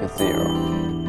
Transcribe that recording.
to zero.